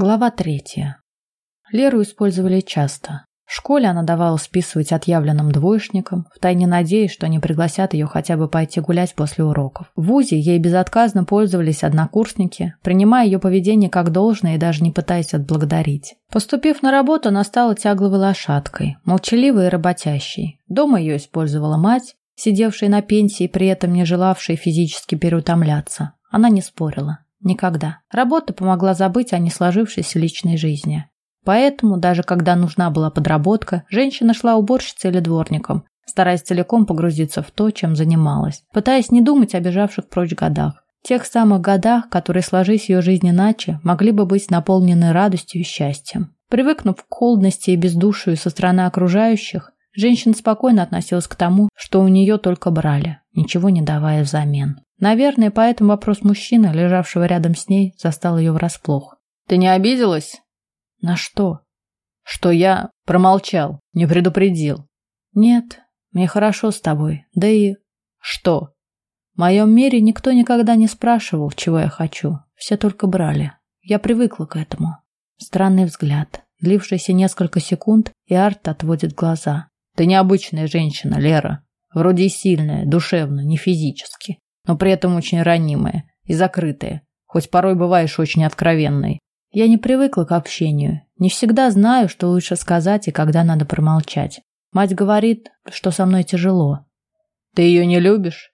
Глава третья. Леру использовали часто. В школе она давала списывать отъявленным двоечникам, втайне надеясь, что они пригласят ее хотя бы пойти гулять после уроков. В ВУЗе ей безотказно пользовались однокурсники, принимая ее поведение как должное и даже не пытаясь отблагодарить. Поступив на работу, она стала тягловой лошадкой, молчаливой и работящей. Дома ее использовала мать, сидевшая на пенсии и при этом не желавшая физически переутомляться. Она не спорила. Никогда. Работа помогла забыть о несложившейся личной жизни. Поэтому, даже когда нужна была подработка, женщина шла уборщицей или дворником, стараясь целиком погрузиться в то, чем занималась, пытаясь не думать о бежавших прочь годах. Тех самых годах, которые, сложись ее жизнь иначе, могли бы быть наполнены радостью и счастьем. Привыкнув к холодности и бездушию со стороны окружающих, женщина спокойно относилась к тому, что у нее только брали, ничего не давая взамен. Наверное, поэтому вопрос мужчины, лежавшего рядом с ней, застал ее врасплох. «Ты не обиделась?» «На что?» «Что я промолчал, не предупредил». «Нет, мне хорошо с тобой, да и...» «Что?» В моем мире никто никогда не спрашивал, чего я хочу. Все только брали. Я привыкла к этому. Странный взгляд, длившийся несколько секунд, и Арт отводит глаза. «Ты необычная женщина, Лера. Вроде и сильная, душевно, не физически но при этом очень ранимая и закрытая, хоть порой бываешь очень откровенной. Я не привыкла к общению, не всегда знаю, что лучше сказать и когда надо промолчать. Мать говорит, что со мной тяжело. Ты ее не любишь?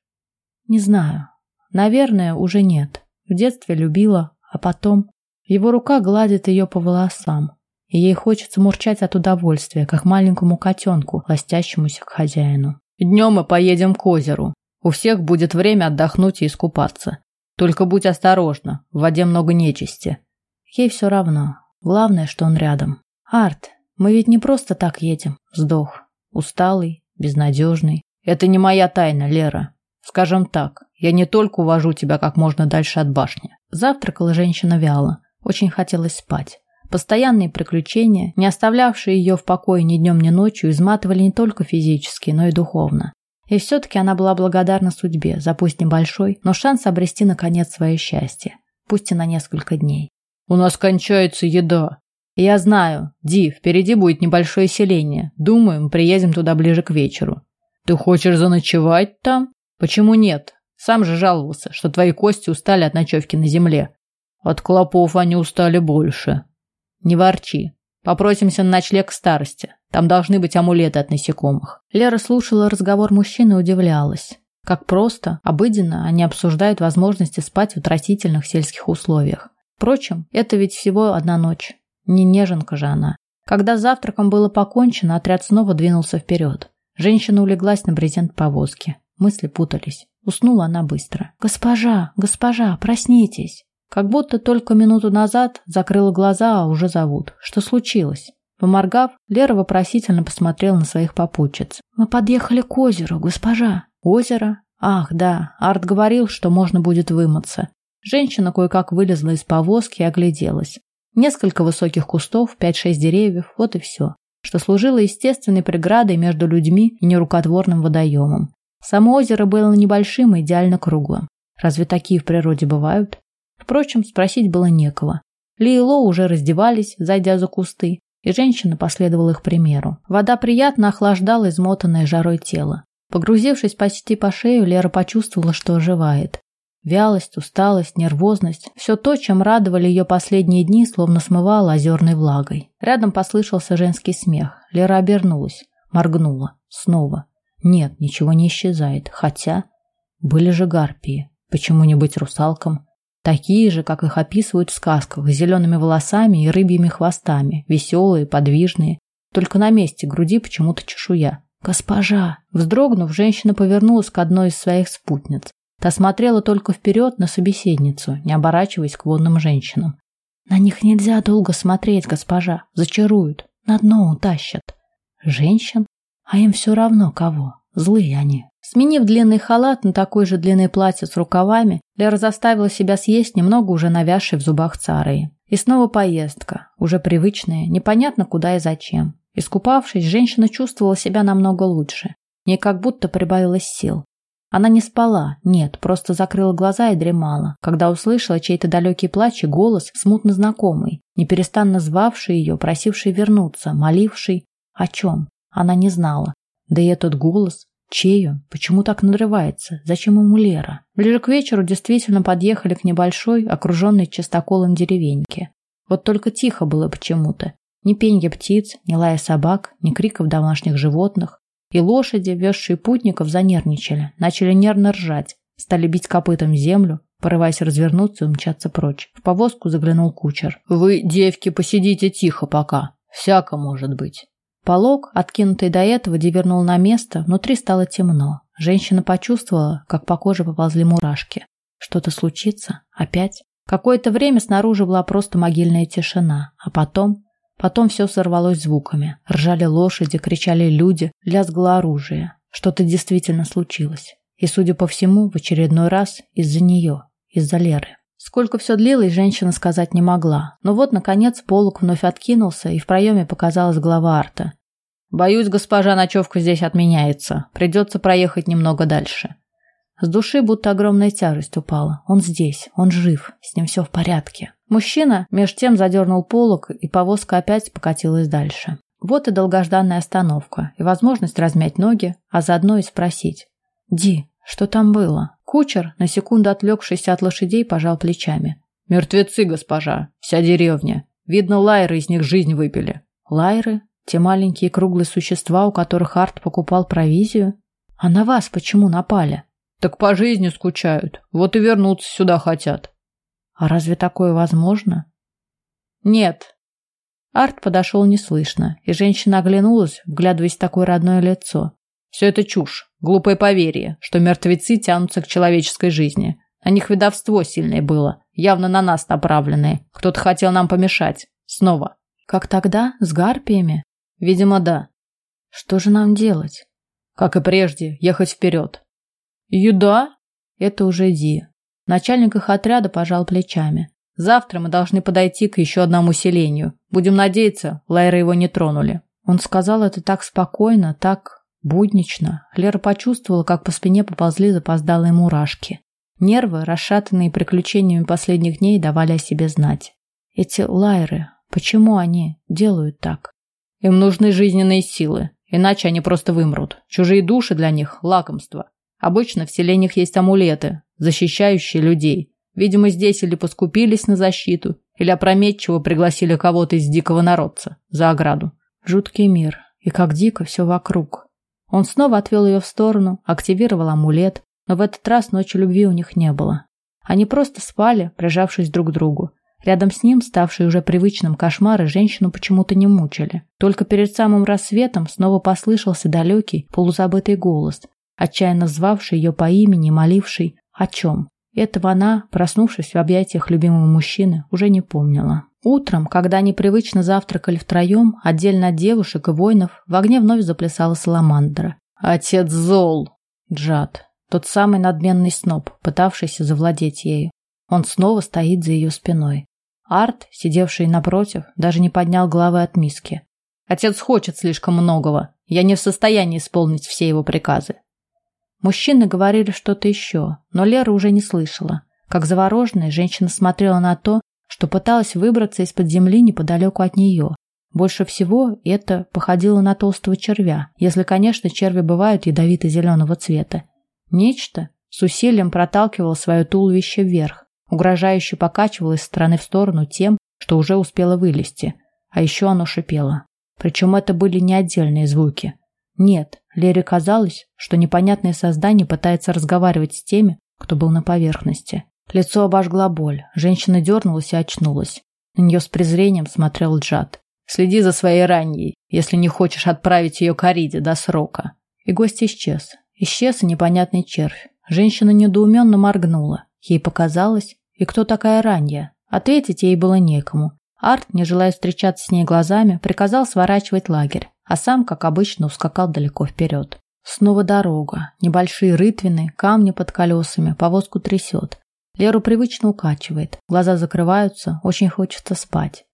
Не знаю. Наверное, уже нет. В детстве любила, а потом его рука гладит ее по волосам, и ей хочется мурчать от удовольствия, как маленькому котенку, ластящемуся к хозяину. Днем мы поедем к озеру. У всех будет время отдохнуть и искупаться. Только будь осторожна, в воде много нечисти. Ей все равно. Главное, что он рядом. Арт, мы ведь не просто так едем. Вздох. Усталый, безнадежный. Это не моя тайна, Лера. Скажем так, я не только увожу тебя как можно дальше от башни. Завтракала женщина вяло. Очень хотелось спать. Постоянные приключения, не оставлявшие ее в покое ни днем, ни ночью, изматывали не только физически, но и духовно. И все-таки она была благодарна судьбе за пусть небольшой, но шанс обрести наконец свое счастье, пусть и на несколько дней. «У нас кончается еда». «Я знаю. Ди, впереди будет небольшое селение. Думаю, мы приедем туда ближе к вечеру». «Ты хочешь заночевать там?» «Почему нет? Сам же жаловался, что твои кости устали от ночевки на земле». «От клопов они устали больше». «Не ворчи. Попросимся на ночлег к старости. Там должны быть амулеты от насекомых. Лера слушала разговор мужчины и удивлялась. Как просто, обыденно они обсуждают возможности спать в отвратительных сельских условиях. Впрочем, это ведь всего одна ночь. Не неженка же она. Когда завтраком было покончено, отряд снова двинулся вперед. Женщина улеглась на брезент повозки. Мысли путались. Уснула она быстро. «Госпожа, госпожа, проснитесь!» Как будто только минуту назад закрыла глаза, а уже зовут. Что случилось? Поморгав, Лера вопросительно посмотрела на своих попутчиц. «Мы подъехали к озеру, госпожа». «Озеро? Ах, да, Арт говорил, что можно будет вымыться». Женщина кое-как вылезла из повозки и огляделась. Несколько высоких кустов, пять-шесть деревьев, вот и все, что служило естественной преградой между людьми и нерукотворным водоемом. Само озеро было небольшим и идеально круглым. Разве такие в природе бывают? Впрочем, спросить было некого. Ли и Ло уже раздевались, зайдя за кусты, и женщина последовала их примеру. Вода приятно охлаждала измотанное жарой тело. Погрузившись почти по шею, Лера почувствовала, что оживает. Вялость, усталость, нервозность – все то, чем радовали ее последние дни, словно смывало озерной влагой. Рядом послышался женский смех. Лера обернулась, моргнула. Снова. Нет, ничего не исчезает. Хотя... Были же гарпии. Почему не быть русалкам? Такие же, как их описывают в сказках, с зелеными волосами и рыбьими хвостами, веселые, подвижные. Только на месте груди почему-то чешуя. «Госпожа!» Вздрогнув, женщина повернулась к одной из своих спутниц. Та смотрела только вперед на собеседницу, не оборачиваясь к водным женщинам. «На них нельзя долго смотреть, госпожа. Зачаруют. На дно утащат». «Женщин? А им все равно кого. Злые они». Сменив длинный халат на такой же длинное платье с рукавами, Лера заставила себя съесть немного уже навязшей в зубах царии. И снова поездка, уже привычная, непонятно куда и зачем. Искупавшись, женщина чувствовала себя намного лучше. Ей как будто прибавилось сил. Она не спала, нет, просто закрыла глаза и дремала, когда услышала чей-то далекий плач и голос, смутно знакомый, неперестанно звавший ее, просивший вернуться, моливший о чем. Она не знала. Да и этот голос, он, почему так надрывается, зачем ему Лера? Ближе к вечеру действительно подъехали к небольшой, окруженной частоколом деревеньке. Вот только тихо было почему-то. Ни пенья птиц, ни лая собак, ни криков домашних животных. И лошади, везшие путников, занервничали, начали нервно ржать, стали бить копытом землю, порываясь развернуться и умчаться прочь. В повозку заглянул кучер. «Вы, девки, посидите тихо пока. Всяко может быть». Полог, откинутый до этого, дивернул на место, внутри стало темно. Женщина почувствовала, как по коже поползли мурашки. Что-то случится? Опять? Какое-то время снаружи была просто могильная тишина, а потом Потом все сорвалось звуками. Ржали лошади, кричали люди, лязгло оружие. Что-то действительно случилось. И, судя по всему, в очередной раз из-за нее, из-за Леры. Сколько все длилось, женщина сказать не могла. Но вот, наконец, полок вновь откинулся, и в проеме показалась глава арта. «Боюсь, госпожа, ночевка здесь отменяется. Придется проехать немного дальше». С души будто огромная тяжесть упала. Он здесь, он жив, с ним все в порядке. Мужчина меж тем задернул полок, и повозка опять покатилась дальше. Вот и долгожданная остановка, и возможность размять ноги, а заодно и спросить. «Ди, что там было?» Кучер, на секунду отвлекшийся от лошадей, пожал плечами. «Мертвецы, госпожа, вся деревня. Видно, лайры из них жизнь выпили». «Лайры? Те маленькие круглые существа, у которых Арт покупал провизию? А на вас почему напали?» Так по жизни скучают. Вот и вернуться сюда хотят. А разве такое возможно? Нет. Арт подошел неслышно, и женщина оглянулась, вглядываясь в такое родное лицо. Все это чушь, глупое поверье, что мертвецы тянутся к человеческой жизни. На них ведовство сильное было, явно на нас направленное. Кто-то хотел нам помешать. Снова. Как тогда? С гарпиями? Видимо, да. Что же нам делать? Как и прежде, ехать вперед. Еда? Это уже Ди. Начальник их отряда пожал плечами. Завтра мы должны подойти к еще одному селению. Будем надеяться, Лайры его не тронули. Он сказал это так спокойно, так буднично. Лера почувствовала, как по спине поползли запоздалые мурашки. Нервы, расшатанные приключениями последних дней, давали о себе знать. Эти Лайры, почему они делают так? Им нужны жизненные силы, иначе они просто вымрут. Чужие души для них – лакомство. Обычно в селениях есть амулеты, защищающие людей. Видимо, здесь или поскупились на защиту, или опрометчиво пригласили кого-то из дикого народца за ограду. Жуткий мир, и как дико все вокруг. Он снова отвел ее в сторону, активировал амулет, но в этот раз ночи любви у них не было. Они просто спали, прижавшись друг к другу. Рядом с ним, ставшие уже привычным кошмары, женщину почему-то не мучили. Только перед самым рассветом снова послышался далекий, полузабытый голос, отчаянно звавший ее по имени, моливший о чем. Этого она, проснувшись в объятиях любимого мужчины, уже не помнила. Утром, когда они привычно завтракали втроем, отдельно от девушек и воинов, в огне вновь заплясала саламандра. «Отец зол!» Джад, тот самый надменный сноб, пытавшийся завладеть ею. Он снова стоит за ее спиной. Арт, сидевший напротив, даже не поднял головы от миски. «Отец хочет слишком многого. Я не в состоянии исполнить все его приказы. Мужчины говорили что-то еще, но Лера уже не слышала. Как завороженная, женщина смотрела на то, что пыталась выбраться из-под земли неподалеку от нее. Больше всего это походило на толстого червя, если, конечно, черви бывают ядовито-зеленого цвета. Нечто с усилием проталкивало свое туловище вверх, угрожающе покачивало из стороны в сторону тем, что уже успело вылезти. А еще оно шипело. Причем это были не отдельные звуки. Нет, Лере казалось, что непонятное создание пытается разговаривать с теми, кто был на поверхности. Лицо обожгла боль. Женщина дернулась и очнулась. На нее с презрением смотрел Джад. «Следи за своей ранней, если не хочешь отправить ее к Ариде до срока». И гость исчез. Исчез и непонятный червь. Женщина недоуменно моргнула. Ей показалось, и кто такая ранняя? Ответить ей было некому. Арт, не желая встречаться с ней глазами, приказал сворачивать лагерь а сам, как обычно, ускакал далеко вперед. Снова дорога, небольшие рытвины, камни под колесами, повозку трясет. Леру привычно укачивает, глаза закрываются, очень хочется спать.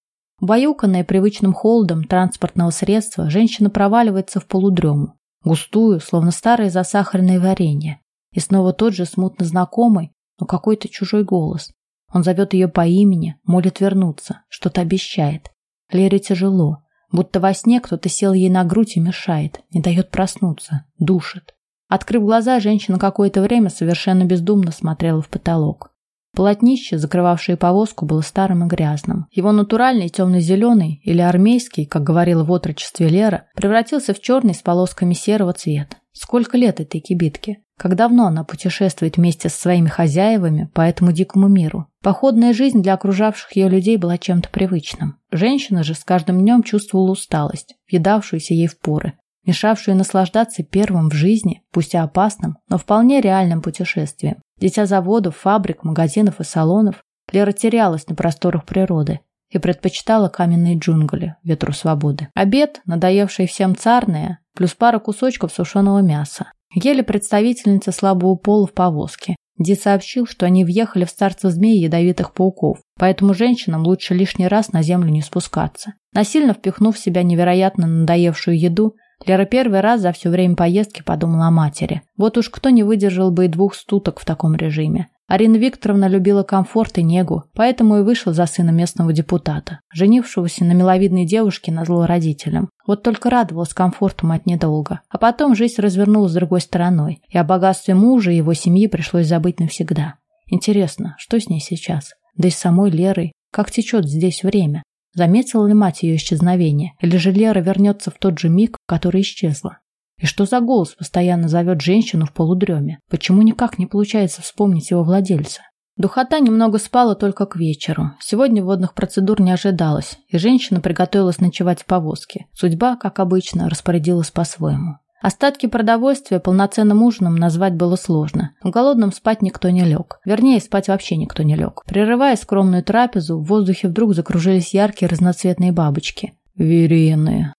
Баюканная привычным холодом транспортного средства, женщина проваливается в полудрему, густую, словно старое засахаренное варенье. И снова тот же смутно знакомый, но какой-то чужой голос. Он зовет ее по имени, молит вернуться, что-то обещает. Лере тяжело, будто во сне кто-то сел ей на грудь и мешает, не дает проснуться, душит. Открыв глаза, женщина какое-то время совершенно бездумно смотрела в потолок. Полотнище, закрывавшее повозку, было старым и грязным. Его натуральный темно-зеленый, или армейский, как говорила в отрочестве Лера, превратился в черный с полосками серого цвета. Сколько лет этой кибитке? Как давно она путешествует вместе со своими хозяевами по этому дикому миру? Походная жизнь для окружавших ее людей была чем-то привычным. Женщина же с каждым днем чувствовала усталость, въедавшуюся ей в поры, мешавшую наслаждаться первым в жизни, пусть и опасным, но вполне реальным путешествием. Дитя заводов, фабрик, магазинов и салонов, Лера терялась на просторах природы и предпочитала каменные джунгли, ветру свободы. Обед, надоевший всем царное, плюс пара кусочков сушеного мяса. Ели представительница слабого пола в повозке. Ди сообщил, что они въехали в царство змей и ядовитых пауков, поэтому женщинам лучше лишний раз на землю не спускаться. Насильно впихнув в себя невероятно надоевшую еду, Лера первый раз за все время поездки подумала о матери. Вот уж кто не выдержал бы и двух стуток в таком режиме. Арина Викторовна любила комфорт и негу, поэтому и вышла за сына местного депутата, женившегося на миловидной девушке на зло родителям. Вот только радовалась комфорту мать недолго. А потом жизнь развернулась другой стороной, и о богатстве мужа и его семьи пришлось забыть навсегда. Интересно, что с ней сейчас? Да и с самой Лерой. Как течет здесь время? Заметила ли мать ее исчезновение? Или же Лера вернется в тот же миг, который исчезла? И что за голос постоянно зовет женщину в полудреме? Почему никак не получается вспомнить его владельца? Духота немного спала только к вечеру. Сегодня водных процедур не ожидалось, и женщина приготовилась ночевать в повозке. Судьба, как обычно, распорядилась по-своему. Остатки продовольствия полноценным ужином назвать было сложно. Голодным спать никто не лег. Вернее, спать вообще никто не лег. Прерывая скромную трапезу, в воздухе вдруг закружились яркие разноцветные бабочки. «Верены!»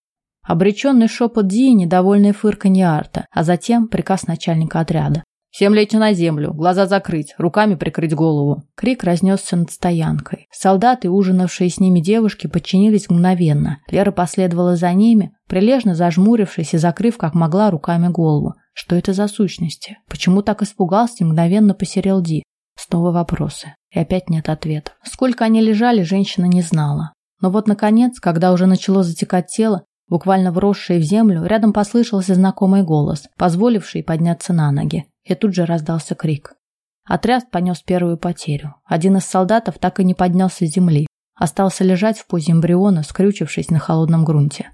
Обреченный шепот Ди, недовольный фырканье Арта, а затем приказ начальника отряда. Всем лечь на землю, глаза закрыть, руками прикрыть голову. Крик разнесся над стоянкой. Солдаты, ужинавшие с ними девушки, подчинились мгновенно. Лера последовала за ними, прилежно зажмурившись и закрыв как могла руками голову. Что это за сущности? Почему так испугался и мгновенно посерел Ди? Снова вопросы. И опять нет ответов. Сколько они лежали, женщина не знала. Но вот, наконец, когда уже начало затекать тело, буквально вросшее в землю, рядом послышался знакомый голос, позволивший подняться на ноги и тут же раздался крик. Отряд понес первую потерю. Один из солдатов так и не поднялся с земли, остался лежать в позе эмбриона, скрючившись на холодном грунте.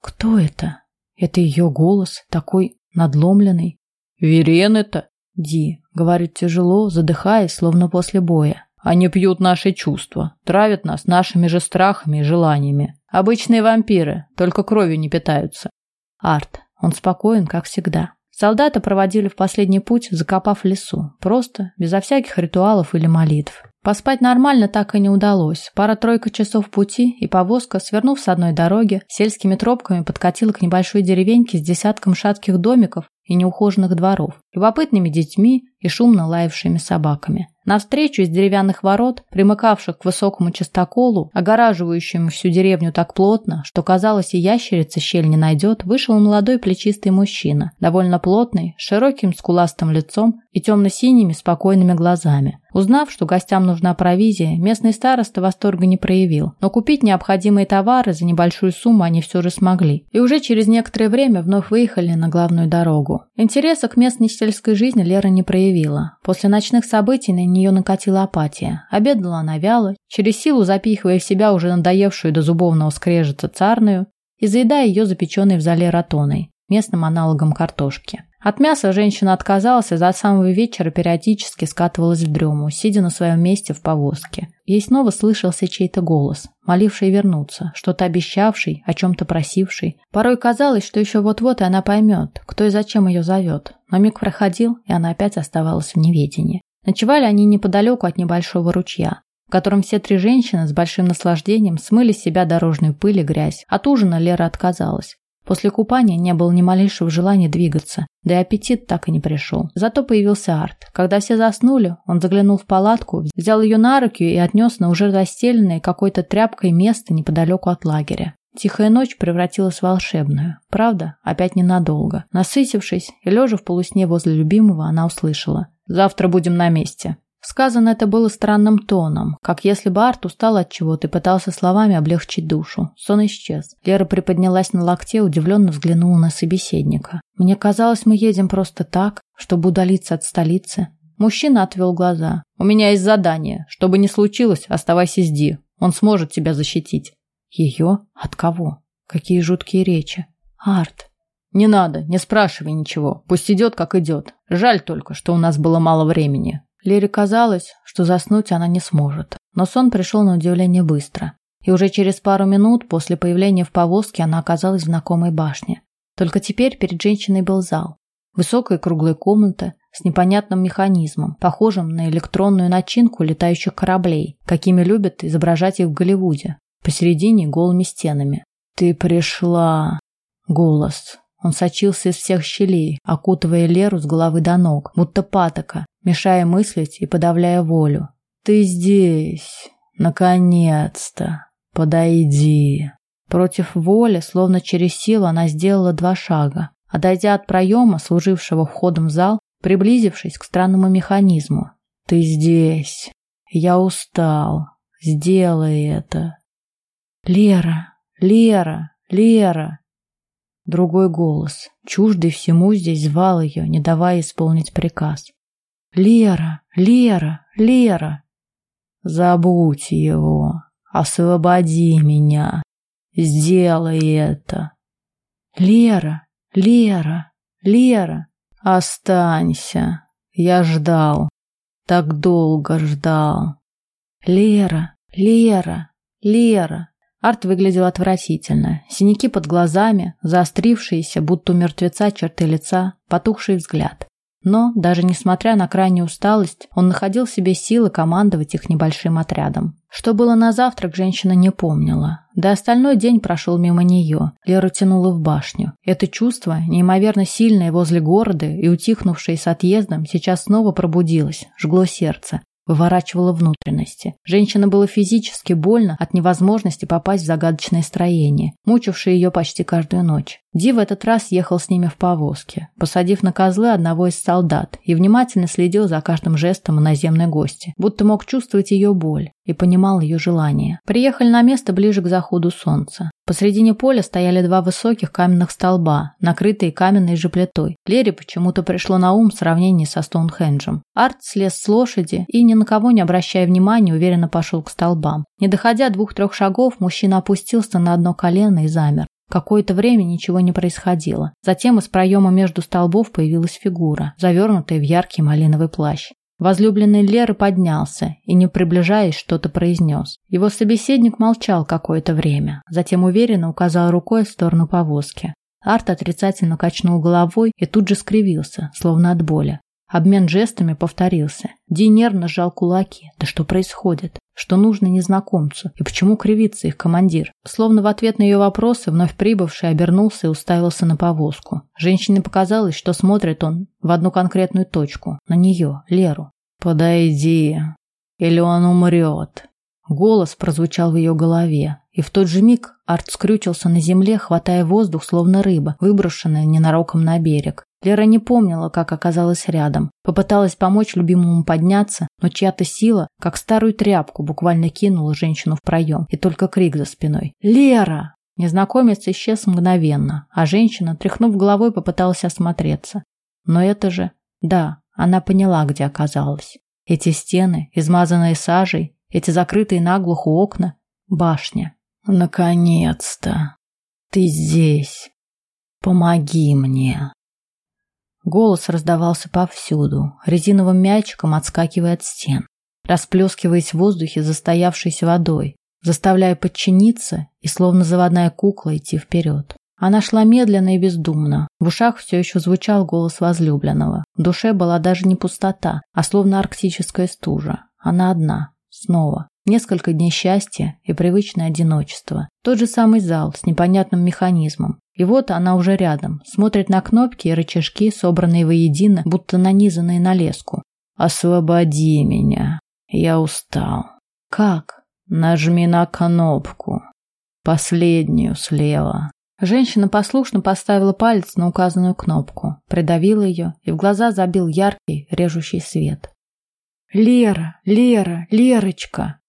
Кто это? Это ее голос, такой надломленный. «Верен это?» Ди говорит тяжело, задыхаясь, словно после боя. «Они пьют наши чувства, травят нас нашими же страхами и желаниями. Обычные вампиры, только кровью не питаются». Арт, он спокоен, как всегда. Солдата проводили в последний путь, закопав в лесу. Просто, безо всяких ритуалов или молитв. Поспать нормально так и не удалось. Пара-тройка часов пути, и повозка, свернув с одной дороги, сельскими тропками подкатила к небольшой деревеньке с десятком шатких домиков и неухоженных дворов, любопытными детьми и шумно лаявшими собаками. Навстречу из деревянных ворот, примыкавших к высокому частоколу, огораживающему всю деревню так плотно, что казалось и ящерица щель не найдет, вышел молодой плечистый мужчина, довольно плотный, с широким скуластым лицом и темно-синими спокойными глазами. Узнав, что гостям нужна провизия, местный староста восторга не проявил, но купить необходимые товары за небольшую сумму они все же смогли. И уже через некоторое время вновь выехали на главную дорогу. Интереса к местной сельской жизни Лера не проявила. После ночных событий на нее накатила апатия. Обедала она вяло, через силу запихивая в себя уже надоевшую до зубовного скрежета царную и заедая ее запеченной в зале ротоной, местным аналогом картошки. От мяса женщина отказалась и за самого вечера периодически скатывалась в дрему, сидя на своем месте в повозке. Ей снова слышался чей-то голос, моливший вернуться, что-то обещавший, о чем-то просивший. Порой казалось, что еще вот-вот и она поймет, кто и зачем ее зовет. Но миг проходил, и она опять оставалась в неведении. Ночевали они неподалеку от небольшого ручья, в котором все три женщины с большим наслаждением смыли с себя дорожную пыль и грязь. От ужина Лера отказалась. После купания не было ни малейшего желания двигаться, да и аппетит так и не пришел. Зато появился Арт. Когда все заснули, он заглянул в палатку, взял ее на руки и отнес на уже застеленное какой-то тряпкой место неподалеку от лагеря. Тихая ночь превратилась в волшебную. Правда, опять ненадолго. Насытившись и лежа в полусне возле любимого, она услышала. «Завтра будем на месте». Сказано это было странным тоном, как если бы Арт устал от чего-то и пытался словами облегчить душу. Сон исчез. Лера приподнялась на локте, удивленно взглянула на собеседника. «Мне казалось, мы едем просто так, чтобы удалиться от столицы». Мужчина отвел глаза. «У меня есть задание. Что бы ни случилось, оставайся с Ди. Он сможет тебя защитить». «Ее? От кого? Какие жуткие речи. Арт». «Не надо, не спрашивай ничего. Пусть идет, как идет. Жаль только, что у нас было мало времени. Лере казалось, что заснуть она не сможет, но сон пришел на удивление быстро. И уже через пару минут после появления в повозке она оказалась в знакомой башне. Только теперь перед женщиной был зал. Высокая круглая комната с непонятным механизмом, похожим на электронную начинку летающих кораблей, какими любят изображать их в Голливуде. Посередине голыми стенами. «Ты пришла!» Голос. Он сочился из всех щелей, окутывая Леру с головы до ног, будто патока, мешая мыслить и подавляя волю. «Ты здесь! Наконец-то! Подойди!» Против воли, словно через силу, она сделала два шага, дойдя от проема, служившего входом в зал, приблизившись к странному механизму. «Ты здесь! Я устал! Сделай это!» «Лера! Лера! Лера!» Другой голос, чуждый всему здесь, звал ее, не давая исполнить приказ. «Лера! Лера! Лера!» «Забудь его! Освободи меня! Сделай это!» «Лера! Лера! Лера!» «Останься! Я ждал! Так долго ждал!» «Лера! Лера! Лера!» Арт выглядел отвратительно. Синяки под глазами, заострившиеся, будто у мертвеца черты лица, потухший взгляд. Но, даже несмотря на крайнюю усталость, он находил в себе силы командовать их небольшим отрядом. Что было на завтрак, женщина не помнила. Да остальной день прошел мимо нее. Лера тянула в башню. Это чувство, неимоверно сильное возле города и утихнувшее с отъездом, сейчас снова пробудилось, жгло сердце выворачивала внутренности. Женщина было физически больно от невозможности попасть в загадочное строение, мучившее ее почти каждую ночь. Ди в этот раз ехал с ними в повозке, посадив на козлы одного из солдат и внимательно следил за каждым жестом иноземной гости, будто мог чувствовать ее боль и понимал ее желание. Приехали на место ближе к заходу солнца. Посредине поля стояли два высоких каменных столба, накрытые каменной же плитой. Лере почему-то пришло на ум сравнение со Стоунхенджем. Арт слез с лошади и, ни на кого не обращая внимания, уверенно пошел к столбам. Не доходя двух-трех шагов, мужчина опустился на одно колено и замер. Какое-то время ничего не происходило. Затем из проема между столбов появилась фигура, завернутая в яркий малиновый плащ. Возлюбленный Леры поднялся и, не приближаясь, что-то произнес. Его собеседник молчал какое-то время, затем уверенно указал рукой в сторону повозки. Арт отрицательно качнул головой и тут же скривился, словно от боли. Обмен жестами повторился. Ди нервно сжал кулаки. Да что происходит? Что нужно незнакомцу? И почему кривится их командир? Словно в ответ на ее вопросы вновь прибывший обернулся и уставился на повозку. Женщине показалось, что смотрит он в одну конкретную точку. На нее, Леру. «Подойди, или он умрет». Голос прозвучал в ее голове, и в тот же миг Арт скрючился на земле, хватая воздух, словно рыба, выброшенная ненароком на берег. Лера не помнила, как оказалась рядом. Попыталась помочь любимому подняться, но чья-то сила, как старую тряпку, буквально кинула женщину в проем, и только крик за спиной. «Лера!» Незнакомец исчез мгновенно, а женщина, тряхнув головой, попыталась осмотреться. Но это же... Да, она поняла, где оказалась. Эти стены, измазанные сажей, эти закрытые наглухо окна, башня. «Наконец-то! Ты здесь! Помоги мне!» Голос раздавался повсюду, резиновым мячиком отскакивая от стен, расплескиваясь в воздухе застоявшейся водой, заставляя подчиниться и, словно заводная кукла, идти вперед. Она шла медленно и бездумно. В ушах все еще звучал голос возлюбленного. В душе была даже не пустота, а словно арктическая стужа. Она одна. Снова. Несколько дней счастья и привычное одиночество. Тот же самый зал с непонятным механизмом. И вот она уже рядом, смотрит на кнопки и рычажки, собранные воедино, будто нанизанные на леску. «Освободи меня. Я устал». «Как?» «Нажми на кнопку». Последнюю слева. Женщина послушно поставила палец на указанную кнопку, придавила ее, и в глаза забил яркий, режущий свет. «Лера! Лера! Лерочка!»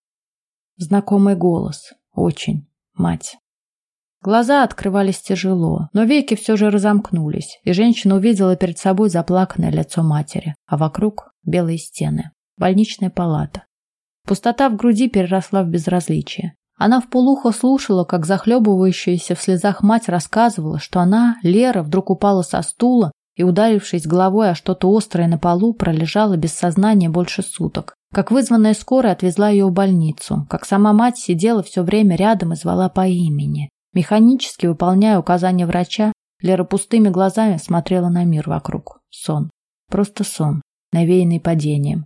Знакомый голос. Очень. Мать. Глаза открывались тяжело, но веки все же разомкнулись, и женщина увидела перед собой заплаканное лицо матери, а вокруг белые стены. Больничная палата. Пустота в груди переросла в безразличие. Она в полухо слушала, как захлебывающаяся в слезах мать рассказывала, что она, Лера, вдруг упала со стула и, ударившись головой о что-то острое на полу, пролежала без сознания больше суток. Как вызванная скорая отвезла ее в больницу, как сама мать сидела все время рядом и звала по имени. Механически выполняя указания врача, Лера пустыми глазами смотрела на мир вокруг. Сон. Просто сон, навеянный падением.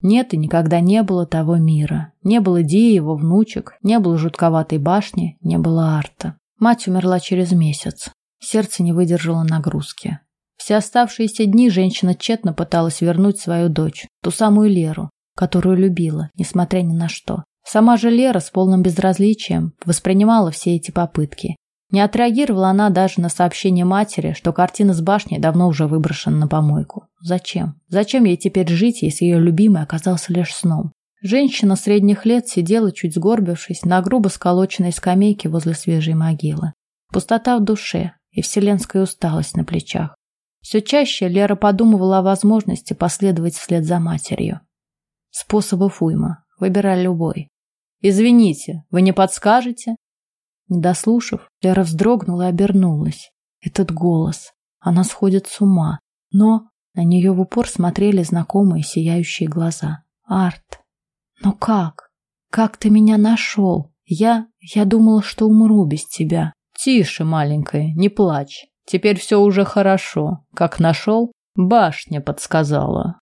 Нет и никогда не было того мира. Не было Ди его внучек, не было жутковатой башни, не было арта. Мать умерла через месяц. Сердце не выдержало нагрузки. Все оставшиеся дни женщина тщетно пыталась вернуть свою дочь, ту самую Леру, которую любила, несмотря ни на что. Сама же Лера с полным безразличием воспринимала все эти попытки не отреагировала она даже на сообщение матери, что картина с башней давно уже выброшена на помойку. Зачем? Зачем ей теперь жить, если ее любимый оказался лишь сном? Женщина средних лет сидела, чуть сгорбившись, на грубо сколоченной скамейке возле свежей могилы. Пустота в душе и вселенская усталость на плечах. Все чаще Лера подумывала о возможности последовать вслед за матерью. Способов уйма. Выбирай любой. «Извините, вы не подскажете?» Не дослушав, Лера вздрогнула и обернулась. Этот голос. Она сходит с ума. Но на нее в упор смотрели знакомые сияющие глаза. Арт. Но как? Как ты меня нашел? Я... я думала, что умру без тебя. Тише, маленькая, не плачь. Теперь все уже хорошо. Как нашел? Башня подсказала.